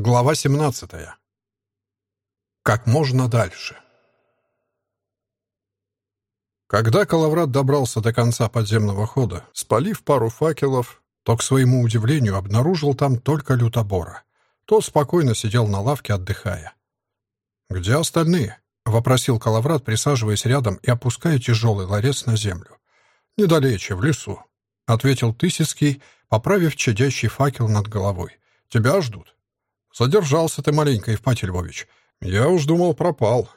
Глава 17. Как можно дальше. Когда Калаврат добрался до конца подземного хода, спалив пару факелов, то, к своему удивлению, обнаружил там только лютобора. Тот спокойно сидел на лавке, отдыхая. «Где остальные?» — вопросил Калаврат, присаживаясь рядом и опуская тяжелый ларец на землю. «Недалече, в лесу», — ответил Тысяцкий, поправив чадящий факел над головой. «Тебя ждут». «Задержался ты маленько, Евпатий Львович. Я уж думал, пропал.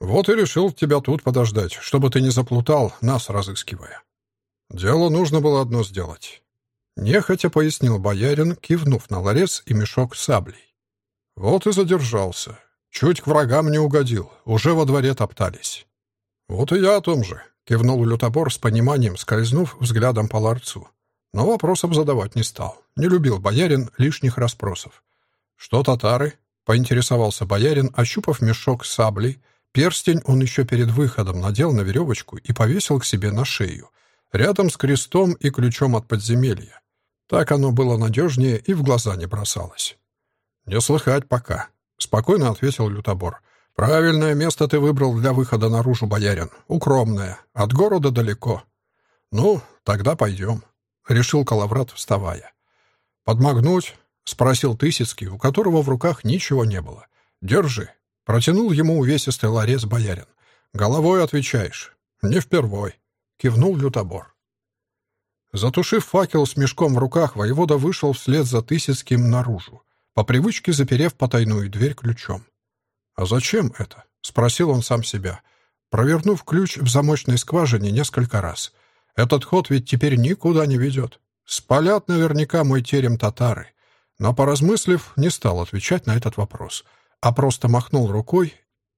Вот и решил тебя тут подождать, чтобы ты не заплутал, нас разыскивая. Дело нужно было одно сделать». Нехотя пояснил боярин, кивнув на ларец и мешок саблей. «Вот и задержался. Чуть к врагам не угодил, уже во дворе топтались». «Вот и я о том же», — кивнул лютобор с пониманием, скользнув взглядом по ларцу. Но вопросов задавать не стал. Не любил боярин лишних расспросов. «Что татары?» — поинтересовался боярин, ощупав мешок саблей. Перстень он еще перед выходом надел на веревочку и повесил к себе на шею, рядом с крестом и ключом от подземелья. Так оно было надежнее и в глаза не бросалось. «Не слыхать пока», — спокойно ответил лютобор. «Правильное место ты выбрал для выхода наружу, боярин. Укромное. От города далеко». «Ну, тогда пойдем», — решил Калаврат, вставая. «Подмогнуть?» — спросил Тысяцкий, у которого в руках ничего не было. «Держи». Протянул ему увесистый ларец боярин. «Головой отвечаешь». «Не впервой», — кивнул лютобор. Затушив факел с мешком в руках, воевода вышел вслед за Тысяцким наружу, по привычке заперев потайную дверь ключом. «А зачем это?» — спросил он сам себя, провернув ключ в замочной скважине несколько раз — этот ход ведь теперь никуда не ведет. Спалят наверняка мой терем татары. Но, поразмыслив, не стал отвечать на этот вопрос, а просто махнул рукой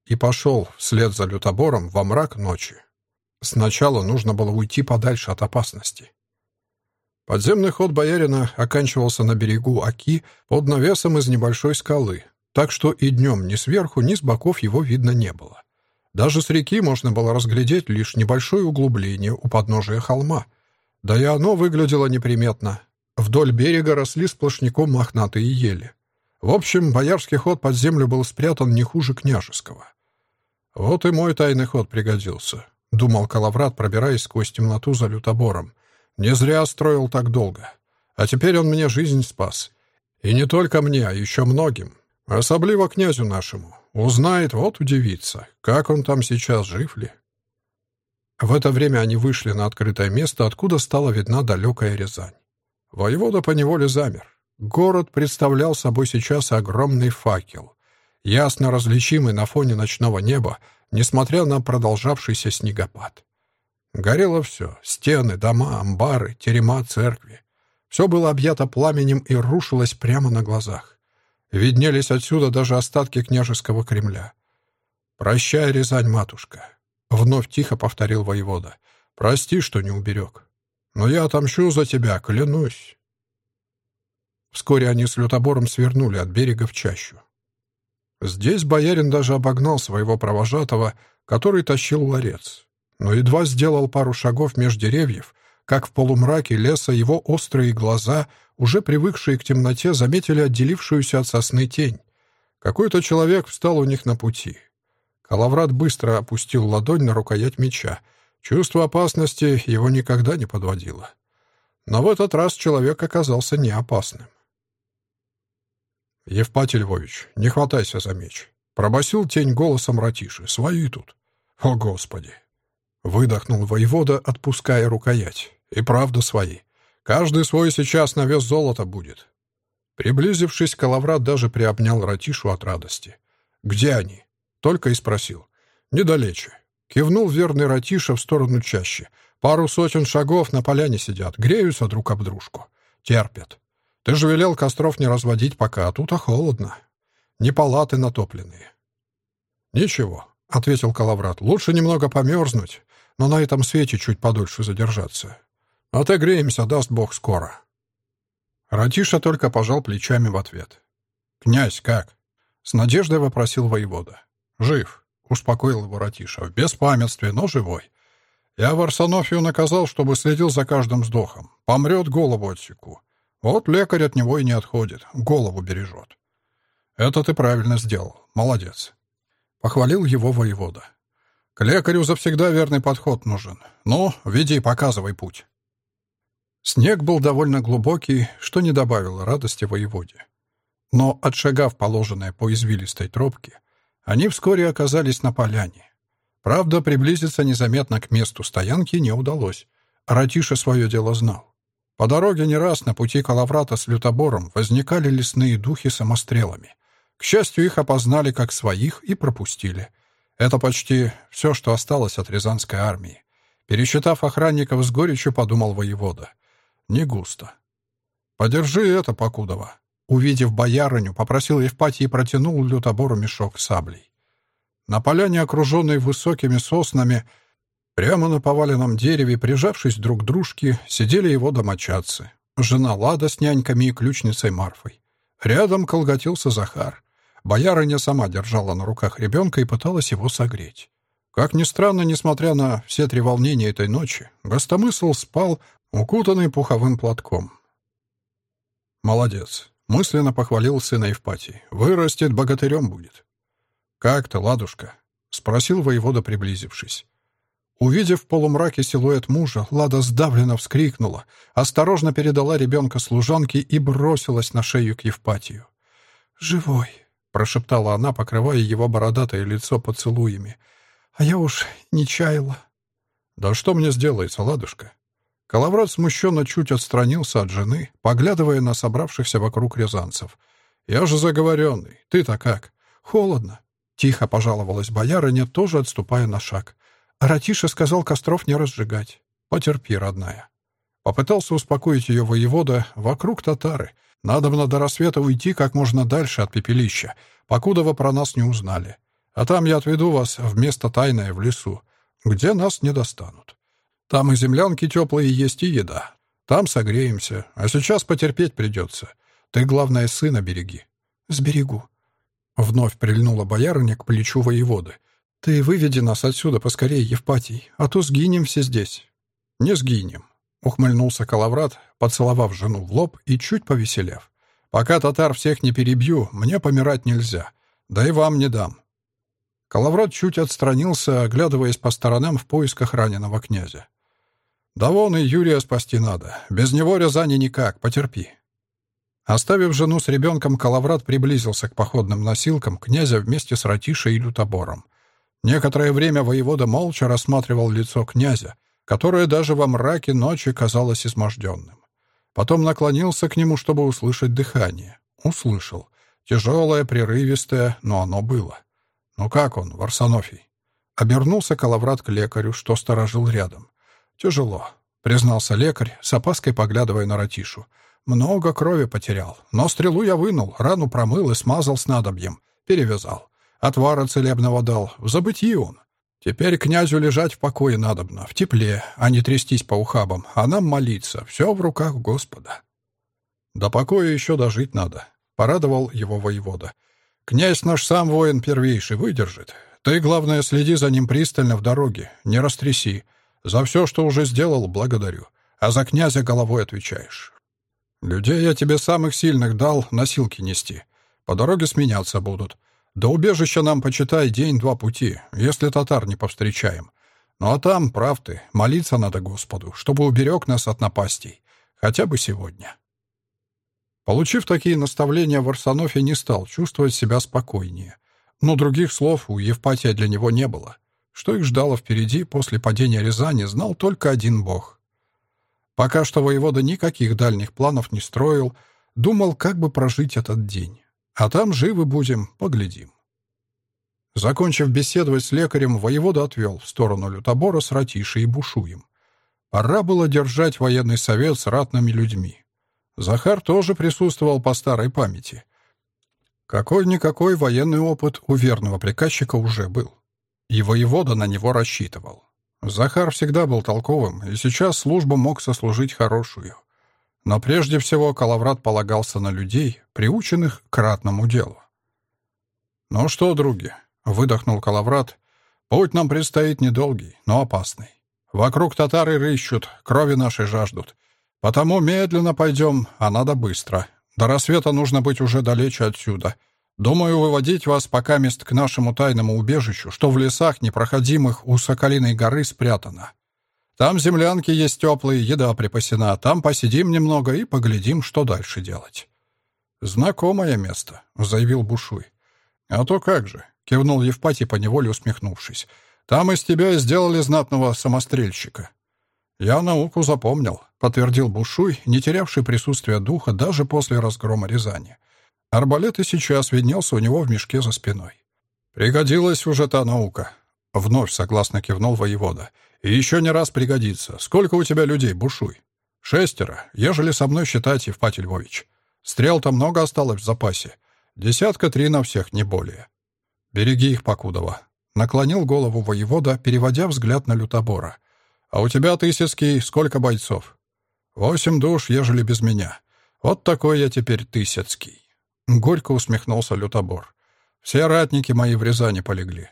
и пошел вслед за лютобором во мрак ночи. Сначала нужно было уйти подальше от опасности. Подземный ход боярина оканчивался на берегу Аки под навесом из небольшой скалы, так что и днем ни сверху, ни с боков его видно не было. Даже с реки можно было разглядеть лишь небольшое углубление у подножия холма. Да и оно выглядело неприметно. Вдоль берега росли сплошняком мохнатые ели. В общем, боярский ход под землю был спрятан не хуже княжеского. «Вот и мой тайный ход пригодился», — думал Калаврат, пробираясь сквозь темноту за лютобором. «Не зря строил так долго. А теперь он мне жизнь спас. И не только мне, а еще многим. Особливо князю нашему. Узнает, вот удивится, как он там сейчас, жив ли. В это время они вышли на открытое место, откуда стала видна далекая Рязань. Воевода поневоле замер. Город представлял собой сейчас огромный факел, ясно различимый на фоне ночного неба, несмотря на продолжавшийся снегопад. Горело все — стены, дома, амбары, терема, церкви. Все было объято пламенем и рушилось прямо на глазах. Виднелись отсюда даже остатки княжеского Кремля. «Прощай, Рязань, матушка», — вновь тихо повторил воевода. «Прости, что не уберег. Но я отомщу за тебя, клянусь». Вскоре они с лютобором свернули от берега в чащу. Здесь боярин даже обогнал своего провожатого, который тащил ларец. Но едва сделал пару шагов меж деревьев, как в полумраке леса его острые глаза, уже привыкшие к темноте, заметили отделившуюся от сосны тень. Какой-то человек встал у них на пути. Калаврат быстро опустил ладонь на рукоять меча. Чувство опасности его никогда не подводило. Но в этот раз человек оказался не опасным. «Евпатий Львович, не хватайся за меч», — пробасил тень голосом Ратиши. «Свои тут». «О, Господи!» — выдохнул воевода, отпуская рукоять. И правда свои. Каждый свой сейчас на вес золота будет. Приблизившись, Калаврат даже приобнял Ратишу от радости. «Где они?» — только и спросил. «Недалече». Кивнул верный Ратиша в сторону чаще. Пару сотен шагов на поляне сидят, греются друг об дружку. Терпят. Ты же велел костров не разводить пока, а тут а холодно. Не палаты натопленные. «Ничего», — ответил Калаврат. «Лучше немного померзнуть, но на этом свете чуть подольше задержаться. «Отогреемся, даст Бог, скоро». Ратиша только пожал плечами в ответ. «Князь, как?» — с надеждой вопросил воевода. «Жив», — успокоил его Ратиша. «В беспамятстве, но живой. Я Варсонофию наказал, чтобы следил за каждым вздохом. Помрет, голову отсеку. Вот лекарь от него и не отходит, голову бережет». Это ты правильно сделал. Молодец. Похвалил его воевода. К лекарю завсегда верный подход нужен. Ну, веди, показывай путь. Снег был довольно глубокий, что не добавило радости воеводе. Но, отшагав положенное по извилистой тропке, они вскоре оказались на поляне. Правда, приблизиться незаметно к месту стоянки не удалось. Ратиша свое дело знал. По дороге не раз на пути Калаврата с лютобором возникали лесные духи самострелами. К счастью, их опознали как своих и пропустили. Это почти все, что осталось от Рязанской армии. Пересчитав охранников с горечью, подумал воевода. Не густо. «Подержи это, Покудова». Увидев боярыню, попросил Евпатий и протянул лютобору мешок саблей. На поляне, окруженной высокими соснами, прямо на поваленном дереве, прижавшись друг к дружке, сидели его домочадцы. Жена Лада с няньками и ключницей Марфой. Рядом колготился Захар. Боярыня сама держала на руках ребенка и пыталась его согреть. Как ни странно, несмотря на все три волнения этой ночи, гостомысл спал, укутанный пуховым платком. «Молодец!» — мысленно похвалил сына Евпатий. «Вырастет, богатырем будет». «Как ты, ладушка?» — спросил воевода, приблизившись. Увидев в полумраке силуэт мужа, Лада сдавленно вскрикнула, осторожно передала ребенка служанке и бросилась на шею к Евпатию. «Живой!» — прошептала она, покрывая его бородатое лицо поцелуями. «А я уж не чаяла». «Да что мне сделается, ладушка?» Калаврат смущенно чуть отстранился от жены, поглядывая на собравшихся вокруг рязанцев. «Я же заговоренный. Ты-то как?» «Холодно», — тихо пожаловалась боярыня, тоже отступая на шаг. «Ратиша сказал костров не разжигать. Потерпи, родная». Попытался успокоить ее воевода. Вокруг татары — надо бы до рассвета уйти как можно дальше от пепелища, покуда вы про нас не узнали. А там я отведу вас в место тайное в лесу, где нас не достанут. Там и землянки теплые есть, и еда. Там согреемся, а сейчас потерпеть придется. Ты, главное, сына береги». «Сберегу». Вновь прильнула боярыня к плечу воеводы. «Ты выведи нас отсюда поскорее, Евпатий, а то сгинем все здесь». «Не сгинем», — ухмыльнулся Калаврат, поцеловав жену в лоб и чуть повеселев. «Пока татар всех не перебью, мне помирать нельзя. Да и вам не дам». Калаврат чуть отстранился, оглядываясь по сторонам в поисках раненого князя. «Да вон и Юрия спасти надо. Без него Рязани никак, потерпи». Оставив жену с ребенком, Калаврат приблизился к походным носилкам князя вместе с Ратишей и Лютобором. Некоторое время воевода молча рассматривал лицо князя, которое даже во мраке ночи казалось изможденным. Потом наклонился к нему, чтобы услышать дыхание. Услышал. Тяжелое, прерывистое, но оно было. «Ну как он, Варсонофий?» Обернулся Калаврат к лекарю, что сторожил рядом. «Тяжело», — признался лекарь, с опаской поглядывая на Ратишу. «Много крови потерял, но стрелу я вынул, рану промыл и смазал снадобьем, перевязал. Отвара целебного дал, в забытии он. Теперь князю лежать в покое надобно, в тепле, а не трястись по ухабам, а нам молиться. Все в руках Господа. До покоя еще дожить надо, — порадовал его воевода. Князь наш сам воин первейший выдержит. Ты, главное, следи за ним пристально в дороге, не растряси. За все, что уже сделал, благодарю. А за князя головой отвечаешь. Людей я тебе самых сильных дал носилки нести. По дороге сменяться будут. До убежища нам, почитай, день-два пути, если татар не повстречаем. Ну а там, прав ты, молиться надо Господу, чтобы уберег нас от напастей. Хотя бы сегодня. Получив такие наставления, Варсонофий не стал чувствовать себя спокойнее. Но других слов у Евпатия для него не было. Что их ждало впереди после падения Рязани, знал только один бог. Пока что воевода никаких дальних планов не строил, думал, как бы прожить этот день. А там живы будем, поглядим. Закончив беседовать с лекарем, воевода отвел в сторону лютобора с Ратишей и Бушуем. Пора было держать военный совет с ратными людьми. Захар тоже присутствовал по старой памяти. Какой-никакой военный опыт у верного приказчика уже был. И воевода на него рассчитывал. Захар всегда был толковым, и сейчас службу мог сослужить хорошую. Но прежде всего Калаврат полагался на людей, приученных к ратному делу. «Ну что, други?» — выдохнул Калаврат. «Путь нам предстоит недолгий, но опасный. Вокруг татары рыщут, крови нашей жаждут. Потому медленно пойдем, а надо быстро. До рассвета нужно быть уже далече отсюда. Думаю, выводить вас пока мест к нашему тайному убежищу, что в лесах непроходимых у Соколиной горы спрятано. Там землянки есть теплые, еда припасена, там посидим немного и поглядим, что дальше делать». «Знакомое место», — заявил Бушуй. «А то как же», — кивнул Евпатий, поневоле усмехнувшись. «Там из тебя сделали знатного самострельщика». «Я науку запомнил», — подтвердил Бушуй, не терявший присутствия духа даже после разгрома Рязани. Арбалет и сейчас виднелся у него в мешке за спиной. «Пригодилась уже та наука», — вновь согласно кивнул воевода. «И еще не раз пригодится. Сколько у тебя людей, бушуй?» «Шестеро, ежели со мной считать, Евпатий Львович. Стрел-то много осталось в запасе. Десятка три на всех, не более. Береги их, Покудова». Наклонил голову воевода, переводя взгляд на лютобора. «А у тебя, Тысяцкий, сколько бойцов?» «Восемь душ, ежели без меня. Вот такой я теперь Тысяцкий». Горько усмехнулся лютобор. «Все ратники мои в Рязани полегли».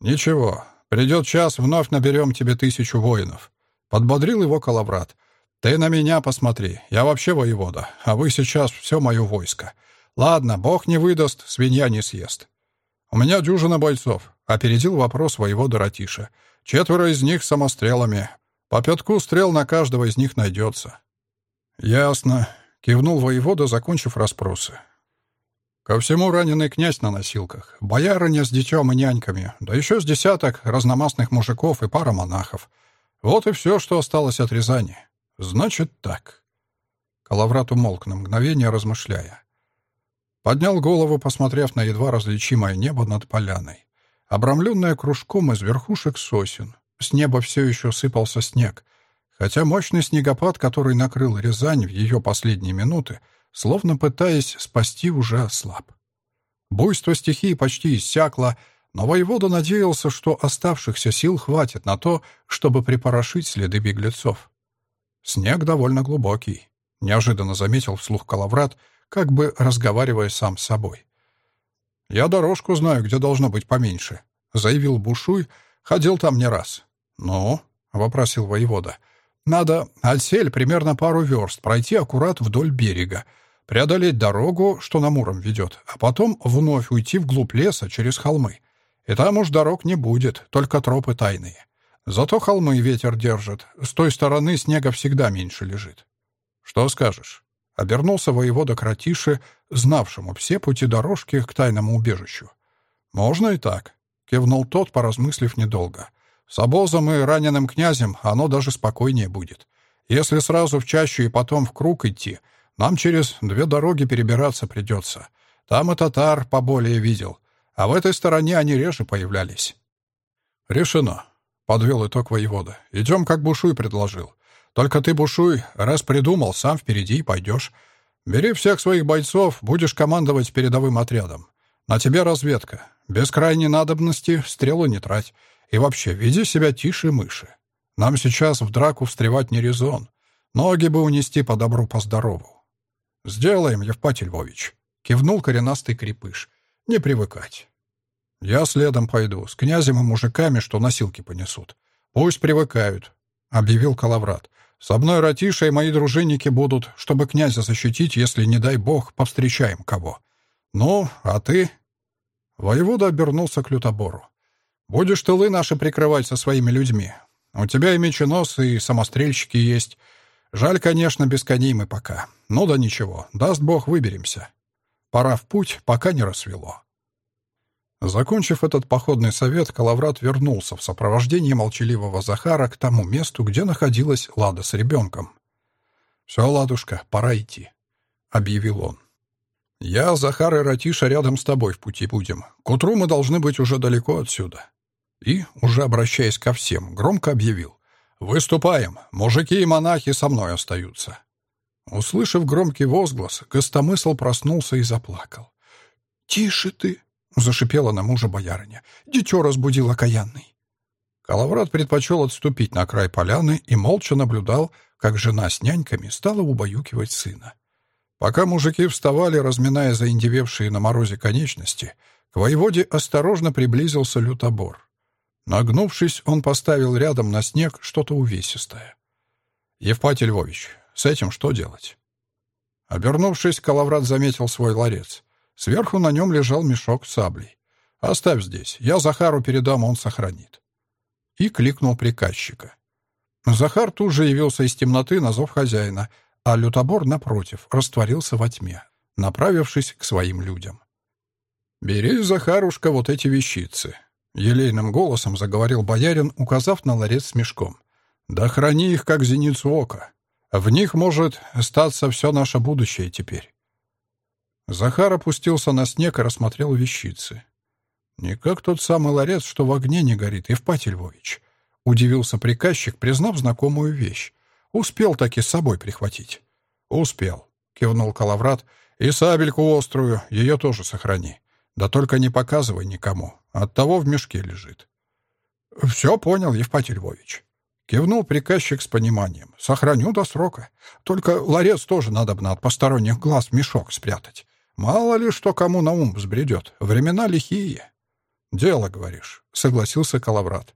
«Ничего, придет час, вновь наберем тебе тысячу воинов». Подбодрил его Калаврат. «Ты на меня посмотри, я вообще воевода, а вы сейчас все мое войско. Ладно, бог не выдаст, свинья не съест». «У меня дюжина бойцов», — опередил вопрос воевода Ратиша. «Четверо из них самострелами. По пятку стрел на каждого из них найдется». «Ясно», — кивнул воевода, закончив расспросы. Ко всему раненый князь на носилках, боярыня с детем и няньками, да еще с десяток разномастных мужиков и пара монахов. Вот и все, что осталось от Рязани. Значит так. Калаврат умолк на мгновение, размышляя. Поднял голову, посмотрев на едва различимое небо над поляной. Обрамленное кружком из верхушек сосен. С неба все еще сыпался снег. Хотя мощный снегопад, который накрыл Рязань в ее последние минуты, словно пытаясь спасти, уже ослаб. Буйство стихии почти иссякло, но воевода надеялся, что оставшихся сил хватит на то, чтобы припорошить следы беглецов. Снег довольно глубокий, неожиданно заметил вслух Калаврат, как бы разговаривая сам с собой. «Я дорожку знаю, где должно быть поменьше», — заявил Бушуй, ходил там не раз. «Ну?» — вопросил воевода. «Надо отсель примерно пару верст, пройти аккурат вдоль берега, преодолеть дорогу, что на Муром ведет, а потом вновь уйти вглубь леса через холмы. И там уж дорог не будет, только тропы тайные. Зато холмы ветер держит, с той стороны снега всегда меньше лежит. Что скажешь? Обернулся воевода к знавшему все пути дорожки к тайному убежищу. «Можно и так», — кивнул тот, поразмыслив недолго. «С обозом и раненым князем оно даже спокойнее будет. Если сразу в чащу и потом в круг идти — нам через две дороги перебираться придется. Там и татар поболее видел, а в этой стороне они реже появлялись». «Решено», — подвел итог воевода. «Идем, как Бушуй предложил. Только ты, Бушуй, раз придумал, сам впереди пойдешь. Бери всех своих бойцов, будешь командовать передовым отрядом. На тебе разведка. Без крайней надобности стрелу не трать. И вообще, веди себя тише мыши. Нам сейчас в драку встревать не резон. Ноги бы унести по добру, по здорову. «Сделаем, Евпатий Львович», — кивнул коренастый крепыш. «Не привыкать». «Я следом пойду, с князем и мужиками, что носилки понесут. Пусть привыкают», — объявил Калаврат. «Со мной Ратиша и мои дружинники будут, чтобы князя защитить, если, не дай бог, повстречаем кого. Ну, а ты...» Воевода обернулся к лютобору. «Будешь тылы наши прикрывать со своими людьми. У тебя и меченосы, и самострельщики есть. Жаль, конечно, без коней мы пока. Ну да ничего, даст бог, выберемся. Пора в путь, пока не рассвело. Закончив этот походный совет, Калаврат вернулся в сопровождении молчаливого Захара к тому месту, где находилась Лада с ребенком. «Все, Ладушка, пора идти», — объявил он. «Я, Захар и Ратиша рядом с тобой в пути будем. К утру мы должны быть уже далеко отсюда». И, уже обращаясь ко всем, громко объявил. «Выступаем! Мужики и монахи со мной остаются!» Услышав громкий возглас, гостомысл проснулся и заплакал. «Тише ты!» — зашипела на мужа боярыня. «Дитё разбудил окаянный!» Калаврат предпочел отступить на край поляны и молча наблюдал, как жена с няньками стала убаюкивать сына. Пока мужики вставали, разминая заиндевевшие на морозе конечности, к воеводе осторожно приблизился лютобор. Нагнувшись, он поставил рядом на снег что-то увесистое. «Евпатий Львович, с этим что делать?» Обернувшись, Калаврат заметил свой ларец. Сверху на нем лежал мешок с саблей. «Оставь здесь. Я Захару передам, он сохранит». И кликнул приказчика. Захар тут же явился из темноты на зов хозяина, а лютобор, напротив, растворился во тьме, направившись к своим людям. «Бери, Захарушка, вот эти вещицы», — елейным голосом заговорил боярин, указав на ларец с мешком. «Да храни их, как зеницу ока. В них может статься все наше будущее теперь». Захар опустился на снег и рассмотрел вещицы. «Не как тот самый ларец, что в огне не горит, Евпатий Львович», — удивился приказчик, признав знакомую вещь. «Успел таки с собой прихватить». «Успел», — кивнул Калаврат, — «и сабельку острую, ее тоже сохрани. Да только не показывай никому, оттого в мешке лежит». «Все понял, Евпатий Львович», Кивнул приказчик с пониманием. «Сохраню до срока. Только ларец тоже надо бы от посторонних глаз мешок спрятать. Мало ли что кому на ум взбредет. Времена лихие». «Дело, говоришь», — согласился Калаврат.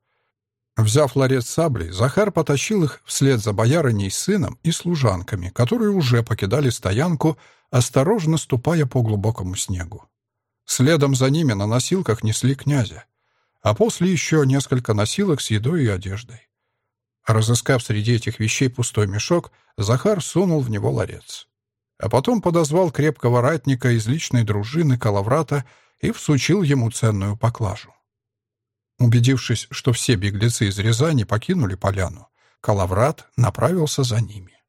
Взяв ларец саблей, Захар потащил их вслед за боярыней с сыном и служанками, которые уже покидали стоянку, осторожно ступая по глубокому снегу. Следом за ними на носилках несли князя, а после еще несколько носилок с едой и одеждой. Разыскав среди этих вещей пустой мешок, Захар сунул в него ларец. А потом подозвал крепкого ратника из личной дружины Калаврата и всучил ему ценную поклажу. Убедившись, что все беглецы из Рязани покинули поляну, Калаврат направился за ними.